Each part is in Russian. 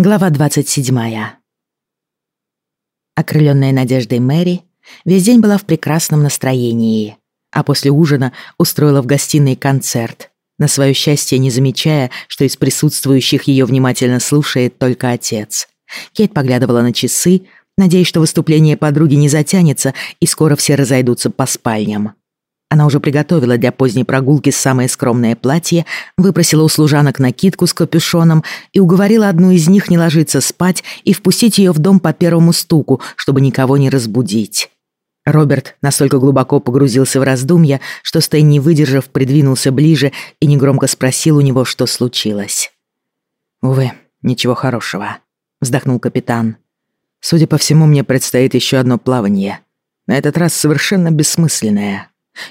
Глава 27. Окрыленная надеждой Мэри весь день была в прекрасном настроении, а после ужина устроила в гостиной концерт, на свое счастье не замечая, что из присутствующих ее внимательно слушает только отец. Кейт поглядывала на часы, надеясь, что выступление подруги не затянется и скоро все разойдутся по спальням. Она уже приготовила для поздней прогулки самое скромное платье, выпросила у служанок накидку с капюшоном и уговорила одну из них не ложиться спать и впустить ее в дом по первому стуку, чтобы никого не разбудить. Роберт настолько глубоко погрузился в раздумья, что Стэн, не выдержав, придвинулся ближе и негромко спросил у него, что случилось. «Увы, ничего хорошего», — вздохнул капитан. «Судя по всему, мне предстоит еще одно плавание. На этот раз совершенно бессмысленное».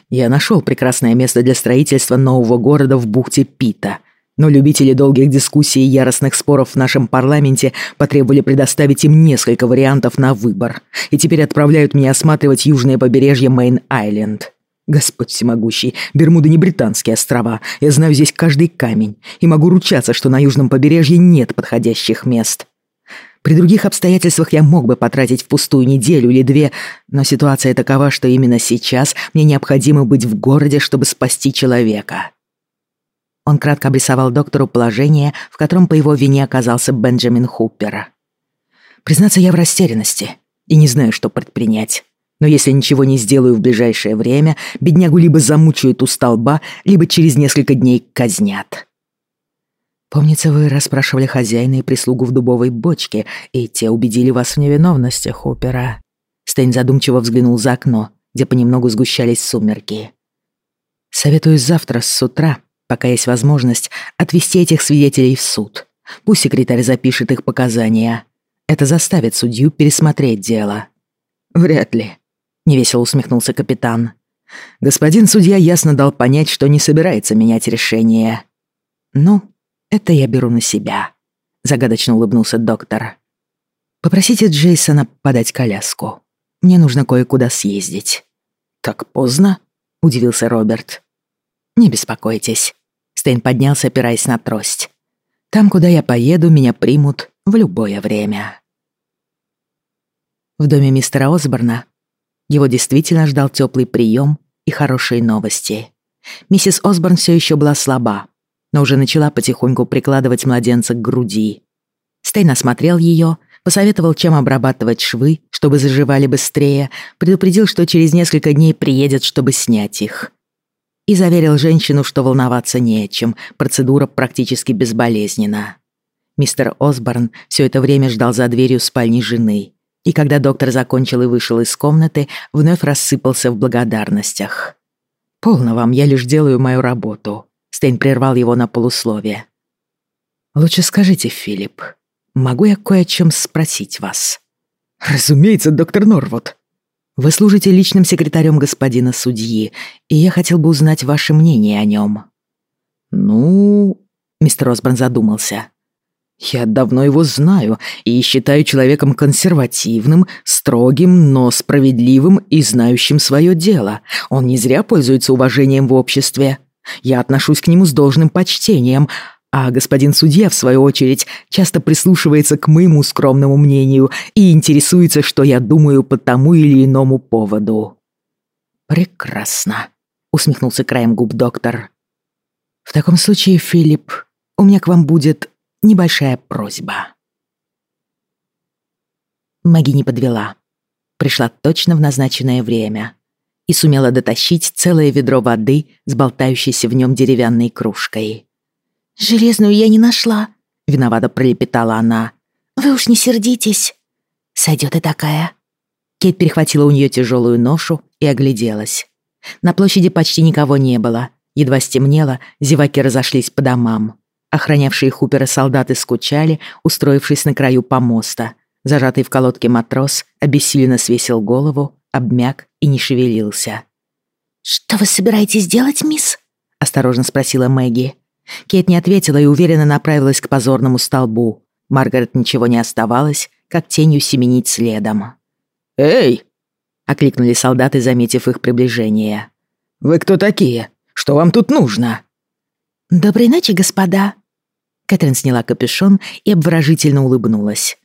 Я нашел прекрасное место для строительства нового города в бухте Пита. Но любители долгих дискуссий и яростных споров в нашем парламенте потребовали предоставить им несколько вариантов на выбор. И теперь отправляют меня осматривать южное побережье Мейн-Айленд. Господь всемогущий, Бермуды не британские острова. Я знаю здесь каждый камень. И могу ручаться, что на южном побережье нет подходящих мест. При других обстоятельствах я мог бы потратить впустую неделю или две, но ситуация такова, что именно сейчас мне необходимо быть в городе, чтобы спасти человека. Он кратко обрисовал доктору положение, в котором по его вине оказался Бенджамин Хуппер. Признаться, я в растерянности и не знаю, что предпринять. Но если ничего не сделаю в ближайшее время, беднягу либо замучают у столба, либо через несколько дней казнят. Помнится, вы расспрашивали хозяина и прислугу в дубовой бочке, и те убедили вас в невиновности Хопера. Стейн задумчиво взглянул за окно, где понемногу сгущались сумерки. Советую завтра с утра, пока есть возможность, отвезти этих свидетелей в суд. Пусть секретарь запишет их показания. Это заставит судью пересмотреть дело. Вряд ли, невесело усмехнулся капитан. Господин судья ясно дал понять, что не собирается менять решение. Ну, это я беру на себя», — загадочно улыбнулся доктор. «Попросите Джейсона подать коляску. Мне нужно кое-куда съездить». «Так поздно?» — удивился Роберт. «Не беспокойтесь». Стейн поднялся, опираясь на трость. «Там, куда я поеду, меня примут в любое время». В доме мистера Осборна его действительно ждал теплый прием и хорошие новости. Миссис Осборн все еще была слаба, но уже начала потихоньку прикладывать младенца к груди. Стейн осмотрел ее, посоветовал, чем обрабатывать швы, чтобы заживали быстрее, предупредил, что через несколько дней приедет, чтобы снять их. И заверил женщину, что волноваться не о чем, процедура практически безболезненна. Мистер Осборн все это время ждал за дверью спальни жены, и когда доктор закончил и вышел из комнаты, вновь рассыпался в благодарностях. «Полно вам, я лишь делаю мою работу», Стейн прервал его на полусловие. «Лучше скажите, Филипп, могу я кое о чем спросить вас?» «Разумеется, доктор Норвуд». «Вы служите личным секретарем господина судьи, и я хотел бы узнать ваше мнение о нем». «Ну...» — мистер Осборн задумался. «Я давно его знаю и считаю человеком консервативным, строгим, но справедливым и знающим свое дело. Он не зря пользуется уважением в обществе». Я отношусь к нему с должным почтением, а господин судья, в свою очередь, часто прислушивается к моему скромному мнению и интересуется, что я думаю по тому или иному поводу». «Прекрасно», — усмехнулся краем губ доктор. «В таком случае, Филипп, у меня к вам будет небольшая просьба». Маги не подвела. Пришла точно в назначенное время и сумела дотащить целое ведро воды с болтающейся в нем деревянной кружкой. «Железную я не нашла», — виновато пролепетала она. «Вы уж не сердитесь. Сойдет и такая». Кейт перехватила у нее тяжелую ношу и огляделась. На площади почти никого не было. Едва стемнело, зеваки разошлись по домам. Охранявшие Хупера солдаты скучали, устроившись на краю помоста. Зажатый в колодке матрос обессиленно свесил голову, обмяк и не шевелился. «Что вы собираетесь делать, мисс?» — осторожно спросила Мэгги. Кейт не ответила и уверенно направилась к позорному столбу. Маргарет ничего не оставалось, как тенью семенить следом. «Эй!» — окликнули солдаты, заметив их приближение. «Вы кто такие? Что вам тут нужно?» «Доброй ночи, господа». Кэтрин сняла капюшон и обворожительно улыбнулась.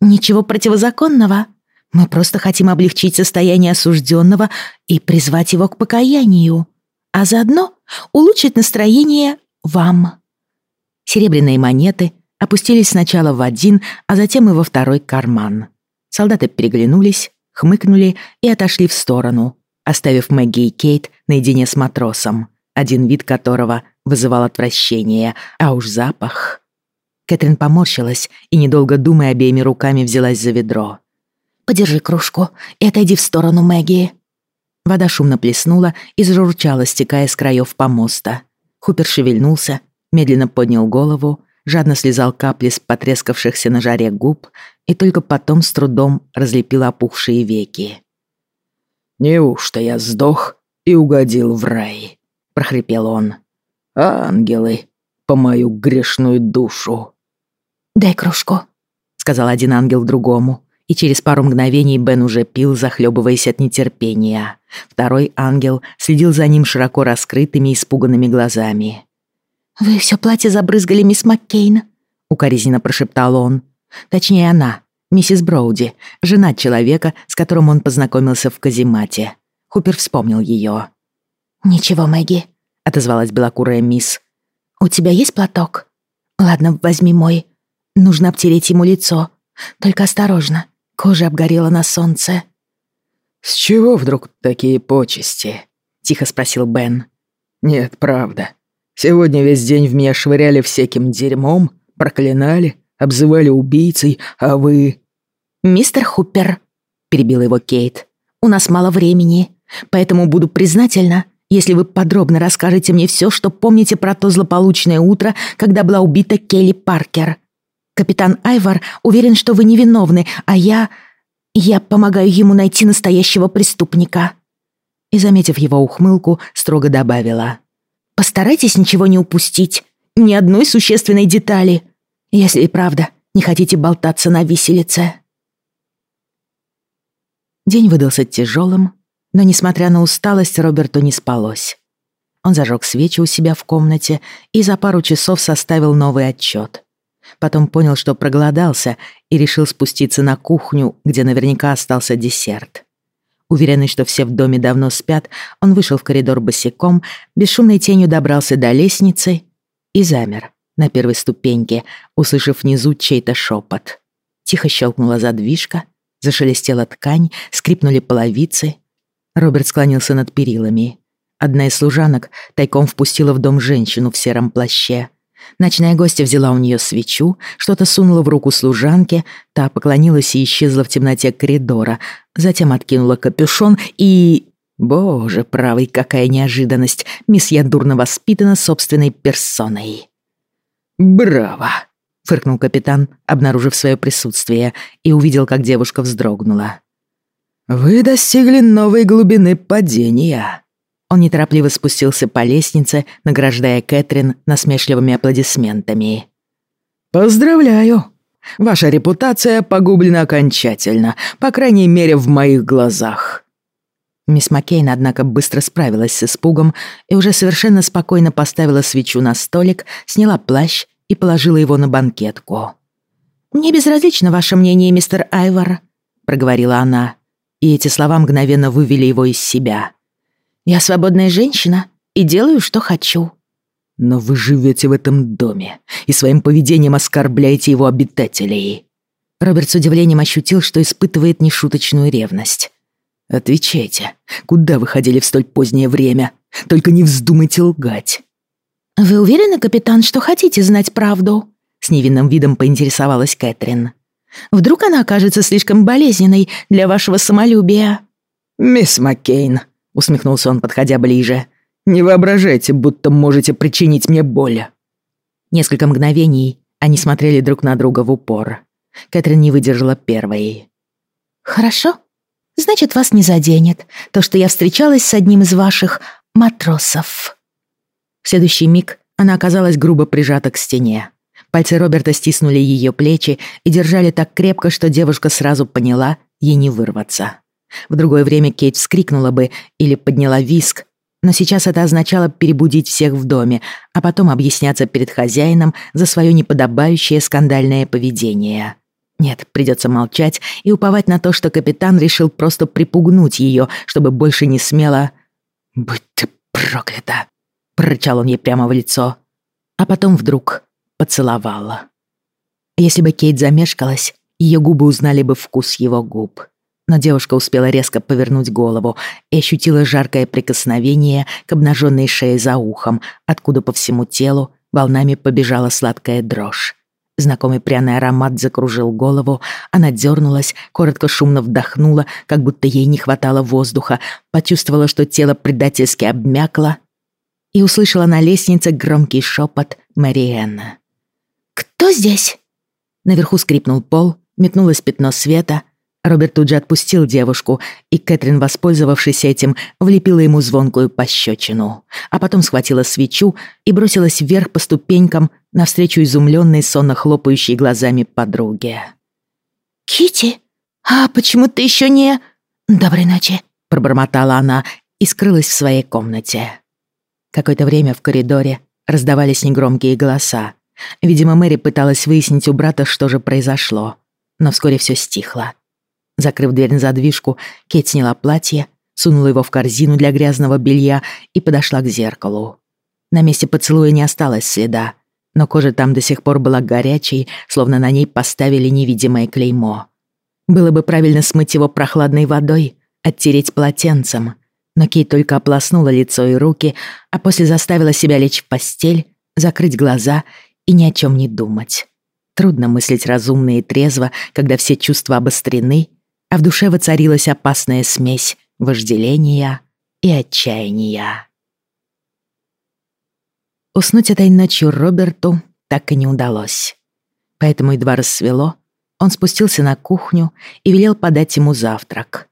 «Ничего противозаконного. Мы просто хотим облегчить состояние осужденного и призвать его к покаянию, а заодно улучшить настроение вам». Серебряные монеты опустились сначала в один, а затем и во второй карман. Солдаты переглянулись, хмыкнули и отошли в сторону, оставив Мэгги и Кейт наедине с матросом, один вид которого вызывал отвращение, а уж запах. Кэтрин поморщилась и, недолго думая, обеими руками взялась за ведро. «Подержи кружку и отойди в сторону Мэгги». Вода шумно плеснула и зажурчала, стекая с краев помоста. Хупер шевельнулся, медленно поднял голову, жадно слезал капли с потрескавшихся на жаре губ и только потом с трудом разлепил опухшие веки. «Неужто я сдох и угодил в рай?» — прохрипел он. «Ангелы, по мою грешную душу!» «Дай кружку», — сказал один ангел другому, и через пару мгновений Бен уже пил, захлебываясь от нетерпения. Второй ангел следил за ним широко раскрытыми, испуганными глазами. «Вы все платье забрызгали, мисс Маккейн», — укоризненно прошептал он. Точнее, она, миссис Броуди, жена человека, с которым он познакомился в каземате. Хупер вспомнил ее. «Ничего, Мэгги», — отозвалась белокурая мисс. «У тебя есть платок? Ладно, возьми мой. Нужно обтереть ему лицо. Только осторожно, кожа обгорела на солнце». «С чего вдруг такие почести?» — тихо спросил Бен. «Нет, правда. Сегодня весь день в меня швыряли всяким дерьмом, проклинали, обзывали убийцей, а вы...» «Мистер Хупер», — перебила его Кейт, — «у нас мало времени, поэтому буду признательна, если вы подробно расскажете мне все, что помните про то злополучное утро, когда была убита Келли Паркер. Капитан Айвар уверен, что вы невиновны, а я... я помогаю ему найти настоящего преступника». И, заметив его ухмылку, строго добавила. «Постарайтесь ничего не упустить, ни одной существенной детали, если и правда не хотите болтаться на виселице». День выдался тяжелым, но, несмотря на усталость, Роберту не спалось. Он зажег свечи у себя в комнате и за пару часов составил новый отчет. Потом понял, что проголодался и решил спуститься на кухню, где наверняка остался десерт. Уверенный, что все в доме давно спят, он вышел в коридор босиком, бесшумной тенью добрался до лестницы и замер на первой ступеньке, услышав внизу чей-то шепот. Тихо щелкнула задвижка, зашелестела ткань, скрипнули половицы, Роберт склонился над перилами. Одна из служанок тайком впустила в дом женщину в сером плаще. Ночная гостья взяла у нее свечу, что-то сунула в руку служанке, та поклонилась и исчезла в темноте коридора, затем откинула капюшон и... Боже, правый, какая неожиданность! Месье дурно воспитана собственной персоной. «Браво!» — фыркнул капитан, обнаружив свое присутствие, и увидел, как девушка вздрогнула. «Вы достигли новой глубины падения». Он неторопливо спустился по лестнице, награждая Кэтрин насмешливыми аплодисментами. «Поздравляю. Ваша репутация погублена окончательно, по крайней мере, в моих глазах». Мисс Маккейн, однако, быстро справилась с испугом и уже совершенно спокойно поставила свечу на столик, сняла плащ и положила его на банкетку. «Мне безразлично ваше мнение, мистер Айвор», — проговорила она и эти слова мгновенно вывели его из себя. «Я свободная женщина и делаю, что хочу». «Но вы живете в этом доме и своим поведением оскорбляете его обитателей». Роберт с удивлением ощутил, что испытывает нешуточную ревность. «Отвечайте, куда вы ходили в столь позднее время? Только не вздумайте лгать». «Вы уверены, капитан, что хотите знать правду?» С невинным видом поинтересовалась Кэтрин. Вдруг она окажется слишком болезненной для вашего самолюбия?» «Мисс Маккейн», — усмехнулся он, подходя ближе, «не воображайте, будто можете причинить мне боль». Несколько мгновений они смотрели друг на друга в упор. Кэтрин не выдержала первой. «Хорошо. Значит, вас не заденет то, что я встречалась с одним из ваших матросов». В следующий миг она оказалась грубо прижата к стене. Пальцы Роберта стиснули ее плечи и держали так крепко, что девушка сразу поняла, ей не вырваться. В другое время Кейт вскрикнула бы или подняла виск, Но сейчас это означало перебудить всех в доме, а потом объясняться перед хозяином за свое неподобающее скандальное поведение. Нет, придется молчать и уповать на то, что капитан решил просто припугнуть ее, чтобы больше не смело... «Будь ты проклята!» — прорычал он ей прямо в лицо. А потом вдруг поцеловала. Если бы Кейт замешкалась, ее губы узнали бы вкус его губ. Но девушка успела резко повернуть голову и ощутила жаркое прикосновение к обнаженной шее за ухом, откуда по всему телу волнами побежала сладкая дрожь. Знакомый пряный аромат закружил голову, она дернулась, коротко шумно вдохнула, как будто ей не хватало воздуха, почувствовала, что тело предательски обмякло и услышала на лестнице громкий шепот Мариэнна. «Кто здесь?» Наверху скрипнул пол, метнулось пятно света. Роберт тут же отпустил девушку, и Кэтрин, воспользовавшись этим, влепила ему звонкую пощечину. А потом схватила свечу и бросилась вверх по ступенькам навстречу изумленной, сонно хлопающей глазами подруге. Кити, а почему ты еще не...» «Доброй ночи», — пробормотала она и скрылась в своей комнате. Какое-то время в коридоре раздавались негромкие голоса. Видимо, Мэри пыталась выяснить у брата, что же произошло. Но вскоре все стихло. Закрыв дверь на задвижку, Кейт сняла платье, сунула его в корзину для грязного белья и подошла к зеркалу. На месте поцелуя не осталось следа, но кожа там до сих пор была горячей, словно на ней поставили невидимое клеймо. Было бы правильно смыть его прохладной водой, оттереть полотенцем, но Кейт только ополоснула лицо и руки, а после заставила себя лечь в постель, закрыть глаза и ни о чем не думать. Трудно мыслить разумно и трезво, когда все чувства обострены, а в душе воцарилась опасная смесь вожделения и отчаяния. Уснуть этой ночью Роберту так и не удалось. Поэтому едва рассвело, он спустился на кухню и велел подать ему завтрак.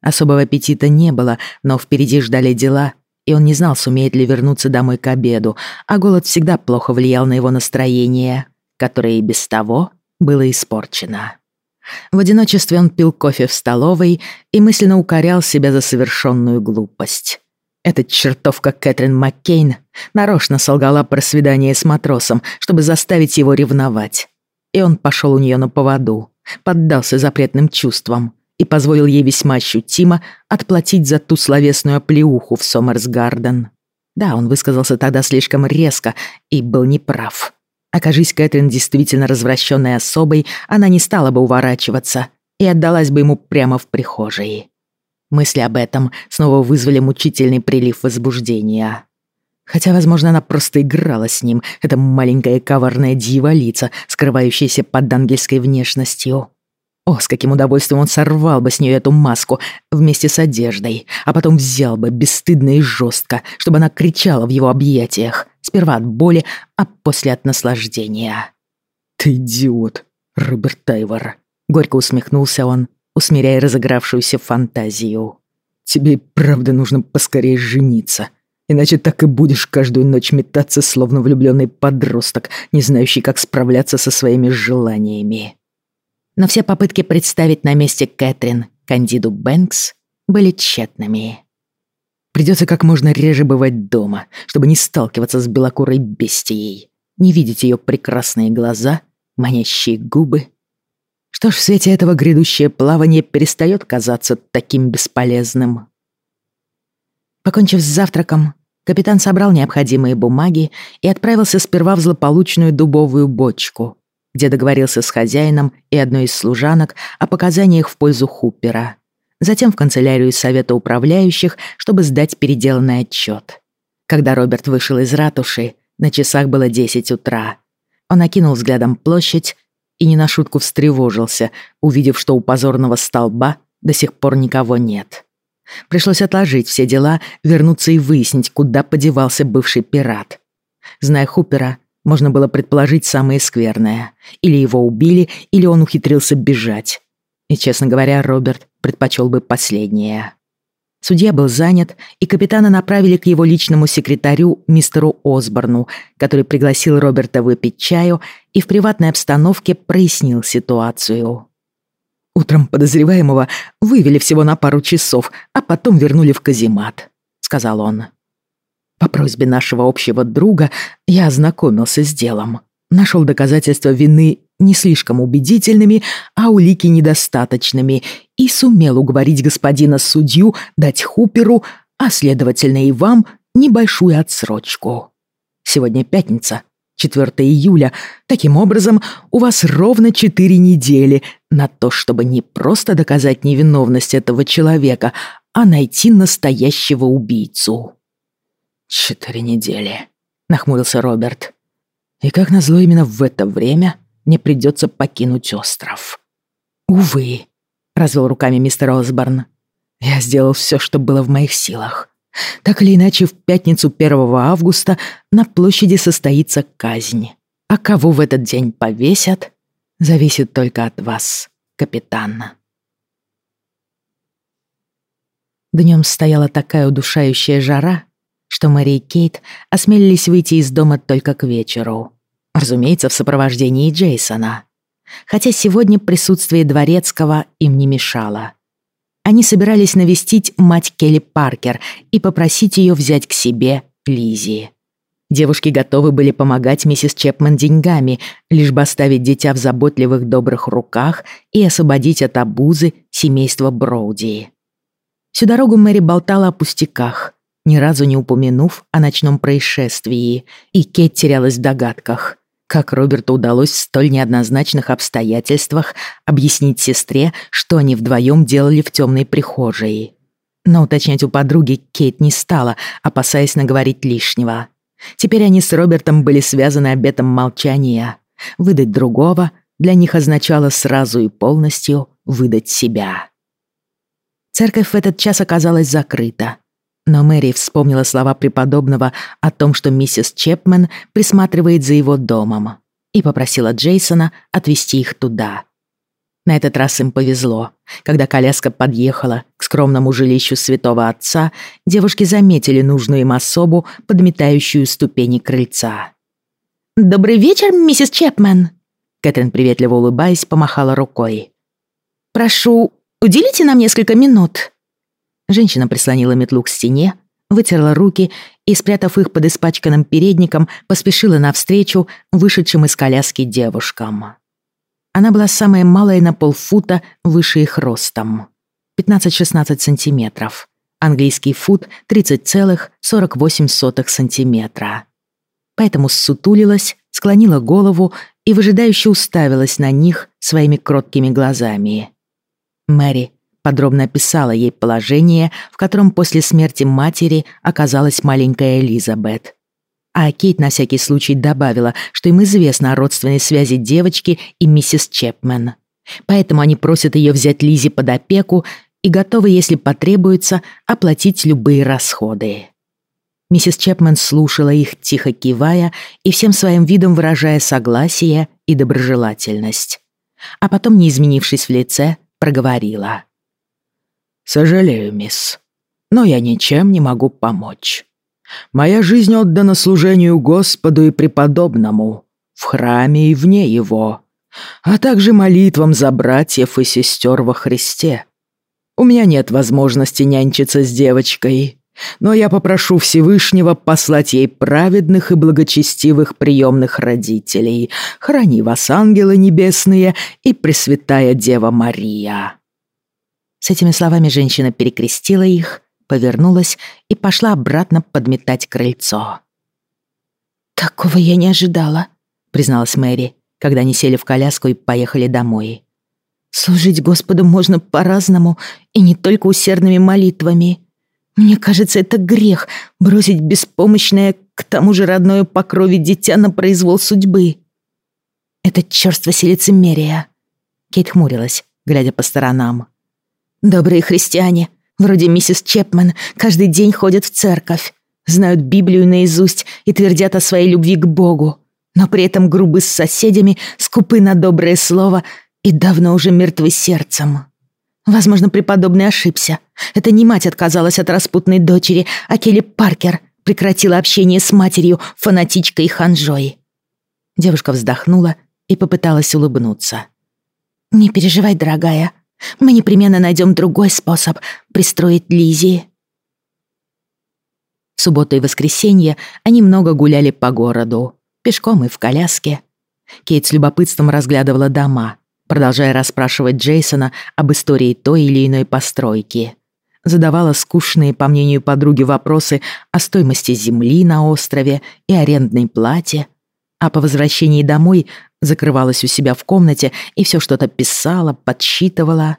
Особого аппетита не было, но впереди ждали дела, и он не знал, сумеет ли вернуться домой к обеду, а голод всегда плохо влиял на его настроение, которое и без того было испорчено. В одиночестве он пил кофе в столовой и мысленно укорял себя за совершенную глупость. Эта чертовка Кэтрин Маккейн нарочно солгала про свидание с матросом, чтобы заставить его ревновать. И он пошел у нее на поводу, поддался запретным чувствам и позволил ей весьма ощутимо отплатить за ту словесную оплеуху в Сомерсгарден. Да, он высказался тогда слишком резко и был неправ. Окажись Кэтрин действительно развращенной особой, она не стала бы уворачиваться и отдалась бы ему прямо в прихожей. Мысли об этом снова вызвали мучительный прилив возбуждения. Хотя, возможно, она просто играла с ним, эта маленькая коварная дьяволица, скрывающаяся под ангельской внешностью. О, с каким удовольствием он сорвал бы с нее эту маску вместе с одеждой, а потом взял бы бесстыдно и жестко, чтобы она кричала в его объятиях, сперва от боли, а после от наслаждения. «Ты идиот, Роберт Тайвор», — горько усмехнулся он, усмиряя разыгравшуюся фантазию. «Тебе правда нужно поскорее жениться, иначе так и будешь каждую ночь метаться, словно влюбленный подросток, не знающий, как справляться со своими желаниями». Но все попытки представить на месте Кэтрин Кандиду Бэнкс были тщетными. Придется как можно реже бывать дома, чтобы не сталкиваться с белокурой бестией, не видеть ее прекрасные глаза, манящие губы. Что ж, в свете этого грядущее плавание перестает казаться таким бесполезным. Покончив с завтраком, капитан собрал необходимые бумаги и отправился сперва в злополучную дубовую бочку, где договорился с хозяином и одной из служанок о показаниях в пользу Хуппера. Затем в канцелярию Совета управляющих, чтобы сдать переделанный отчет. Когда Роберт вышел из ратуши, на часах было 10 утра. Он окинул взглядом площадь и не на шутку встревожился, увидев, что у позорного столба до сих пор никого нет. Пришлось отложить все дела, вернуться и выяснить, куда подевался бывший пират. Зная Хупера, можно было предположить самое скверное. Или его убили, или он ухитрился бежать. И, честно говоря, Роберт предпочел бы последнее. Судья был занят, и капитана направили к его личному секретарю мистеру Осборну, который пригласил Роберта выпить чаю и в приватной обстановке прояснил ситуацию. «Утром подозреваемого вывели всего на пару часов, а потом вернули в каземат», — сказал он. По просьбе нашего общего друга я ознакомился с делом. Нашел доказательства вины не слишком убедительными, а улики недостаточными, и сумел уговорить господина судью дать Хуперу, а следовательно и вам, небольшую отсрочку. Сегодня пятница, 4 июля. Таким образом, у вас ровно 4 недели на то, чтобы не просто доказать невиновность этого человека, а найти настоящего убийцу. «Четыре недели», — нахмурился Роберт. «И как назло именно в это время мне придется покинуть остров». «Увы», — развел руками мистер Осборн. «Я сделал все, что было в моих силах. Так или иначе, в пятницу 1 августа на площади состоится казнь. А кого в этот день повесят, зависит только от вас, капитан». Днем стояла такая удушающая жара, что Мэри и Кейт осмелились выйти из дома только к вечеру. Разумеется, в сопровождении Джейсона. Хотя сегодня присутствие Дворецкого им не мешало. Они собирались навестить мать Келли Паркер и попросить ее взять к себе Лизи. Девушки готовы были помогать миссис Чепман деньгами, лишь бы оставить дитя в заботливых добрых руках и освободить от обузы семейство Броуди. Всю дорогу Мэри болтала о пустяках, ни разу не упомянув о ночном происшествии, и Кейт терялась в догадках, как Роберту удалось в столь неоднозначных обстоятельствах объяснить сестре, что они вдвоем делали в темной прихожей. Но уточнять у подруги Кейт не стала, опасаясь наговорить лишнего. Теперь они с Робертом были связаны обетом молчания. Выдать другого для них означало сразу и полностью выдать себя. Церковь в этот час оказалась закрыта. Но Мэри вспомнила слова преподобного о том, что миссис Чепмен присматривает за его домом, и попросила Джейсона отвезти их туда. На этот раз им повезло. Когда коляска подъехала к скромному жилищу святого отца, девушки заметили нужную им особу, подметающую ступени крыльца. «Добрый вечер, миссис Чепмен!» Кэтрин, приветливо улыбаясь, помахала рукой. «Прошу, Уделите нам несколько минут». Женщина прислонила метлу к стене, вытерла руки и, спрятав их под испачканным передником, поспешила навстречу вышедшим из коляски девушкам. Она была самая малая на полфута выше их ростом. 15-16 сантиметров. Английский фут 30,48 сантиметра. Поэтому ссутулилась, склонила голову и выжидающе уставилась на них своими кроткими глазами. Мэри подробно описала ей положение, в котором после смерти матери оказалась маленькая Элизабет. А Кейт на всякий случай добавила, что им известно о родственной связи девочки и миссис Чепмен. Поэтому они просят ее взять Лизи под опеку и готовы, если потребуется, оплатить любые расходы. Миссис Чепмен слушала их, тихо кивая и всем своим видом выражая согласие и доброжелательность. А потом, не изменившись в лице, проговорила. «Сожалею, мисс, но я ничем не могу помочь. Моя жизнь отдана служению Господу и преподобному, в храме и вне его, а также молитвам за братьев и сестер во Христе. У меня нет возможности нянчиться с девочкой, но я попрошу Всевышнего послать ей праведных и благочестивых приемных родителей. Храни вас, ангелы небесные и Пресвятая Дева Мария». С этими словами женщина перекрестила их, повернулась и пошла обратно подметать крыльцо. «Такого я не ожидала», — призналась Мэри, когда они сели в коляску и поехали домой. «Служить Господу можно по-разному и не только усердными молитвами. Мне кажется, это грех — бросить беспомощное, к тому же родное по крови дитя на произвол судьбы. Это чёрство лицемерия. Кейт хмурилась, глядя по сторонам. Добрые христиане, вроде миссис Чепмен, каждый день ходят в церковь, знают Библию наизусть и твердят о своей любви к Богу, но при этом грубы с соседями, скупы на доброе слово и давно уже мертвы сердцем. Возможно, преподобный ошибся. Это не мать отказалась от распутной дочери, а Келли Паркер прекратила общение с матерью, фанатичкой и ханжой. Девушка вздохнула и попыталась улыбнуться. «Не переживай, дорогая. Мы непременно найдем другой способ пристроить Лизи. субботу и воскресенье они много гуляли по городу, пешком и в коляске. Кейт с любопытством разглядывала дома, продолжая расспрашивать Джейсона об истории той или иной постройки. Задавала скучные, по мнению подруги, вопросы о стоимости земли на острове и арендной плате, а по возвращении домой закрывалась у себя в комнате и все что-то писала, подсчитывала.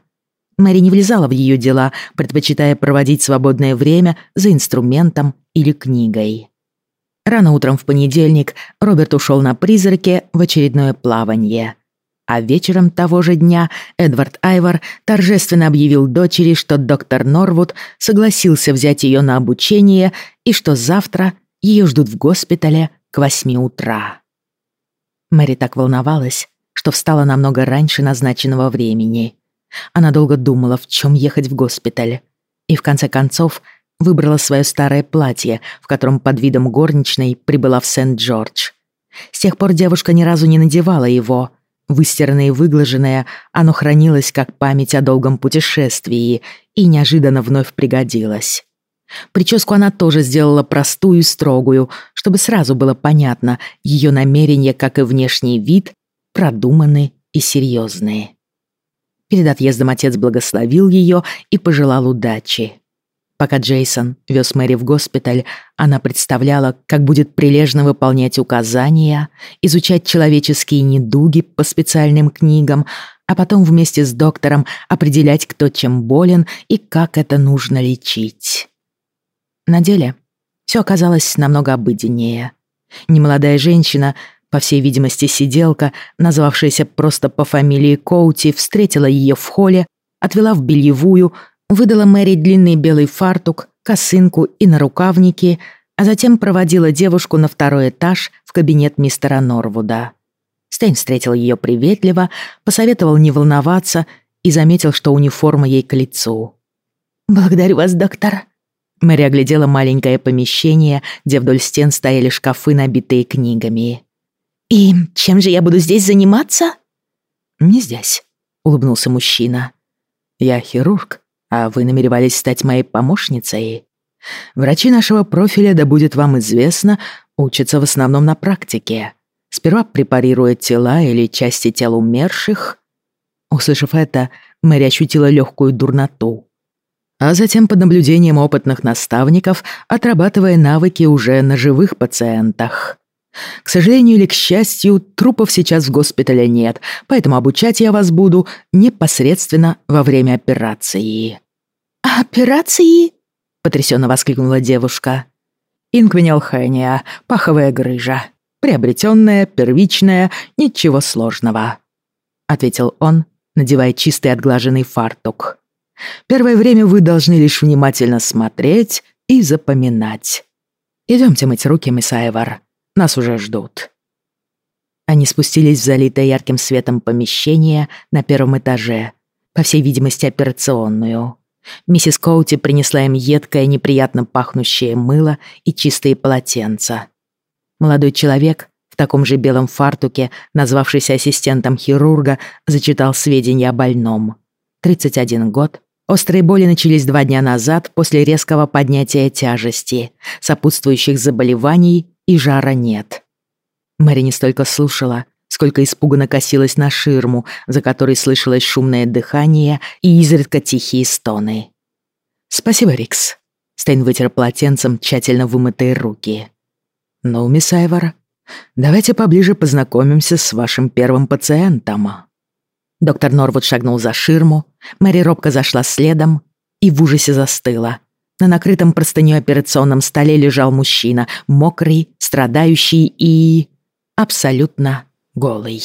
Мэри не влезала в ее дела, предпочитая проводить свободное время за инструментом или книгой. Рано утром в понедельник Роберт ушел на призраке в очередное плавание. А вечером того же дня Эдвард Айвор торжественно объявил дочери, что доктор Норвуд согласился взять ее на обучение и что завтра ее ждут в госпитале к восьми утра. Мэри так волновалась, что встала намного раньше назначенного времени. Она долго думала, в чем ехать в госпиталь. И в конце концов выбрала свое старое платье, в котором под видом горничной прибыла в Сент-Джордж. С тех пор девушка ни разу не надевала его. Выстиранное и выглаженное, оно хранилось как память о долгом путешествии и неожиданно вновь пригодилось. Прическу она тоже сделала простую и строгую, чтобы сразу было понятно, ее намерения, как и внешний вид, продуманы и серьезные. Перед отъездом отец благословил ее и пожелал удачи. Пока Джейсон вез Мэри в госпиталь, она представляла, как будет прилежно выполнять указания, изучать человеческие недуги по специальным книгам, а потом вместе с доктором определять, кто чем болен и как это нужно лечить. На деле все оказалось намного обыденнее. Немолодая женщина, по всей видимости сиделка, назвавшаяся просто по фамилии Коути, встретила ее в холле, отвела в бельевую, выдала Мэри длинный белый фартук, косынку и нарукавники, а затем проводила девушку на второй этаж в кабинет мистера Норвуда. Стейн встретил ее приветливо, посоветовал не волноваться и заметил, что униформа ей к лицу. «Благодарю вас, доктор». Мэри оглядела маленькое помещение, где вдоль стен стояли шкафы, набитые книгами. «И чем же я буду здесь заниматься?» «Не здесь», — улыбнулся мужчина. «Я хирург, а вы намеревались стать моей помощницей? Врачи нашего профиля, да будет вам известно, учатся в основном на практике. Сперва препарируют тела или части тел умерших. Услышав это, Мэри ощутила легкую дурноту. А затем под наблюдением опытных наставников, отрабатывая навыки уже на живых пациентах. К сожалению или к счастью, трупов сейчас в госпитале нет, поэтому обучать я вас буду непосредственно во время операции». «Операции?» — потрясенно воскликнула девушка. «Инквинелхения, паховая грыжа. Приобретенная, первичная, ничего сложного», — ответил он, надевая чистый отглаженный фартук. «Первое время вы должны лишь внимательно смотреть и запоминать. Идемте мыть руки, мисс Айвар. Нас уже ждут». Они спустились в залитое ярким светом помещение на первом этаже, по всей видимости, операционную. Миссис Коути принесла им едкое, неприятно пахнущее мыло и чистые полотенца. Молодой человек в таком же белом фартуке, назвавшийся ассистентом хирурга, зачитал сведения о больном. 31 год. Острые боли начались два дня назад после резкого поднятия тяжести, сопутствующих заболеваний и жара нет. Мэри не столько слушала, сколько испуганно косилась на ширму, за которой слышалось шумное дыхание и изредка тихие стоны. «Спасибо, Рикс». Стейн вытер полотенцем тщательно вымытые руки. «Ну, мисс Айвор, давайте поближе познакомимся с вашим первым пациентом». Доктор Норвуд шагнул за ширму, Мэри робко зашла следом и в ужасе застыла. На накрытом простынёй операционном столе лежал мужчина, мокрый, страдающий и... абсолютно голый.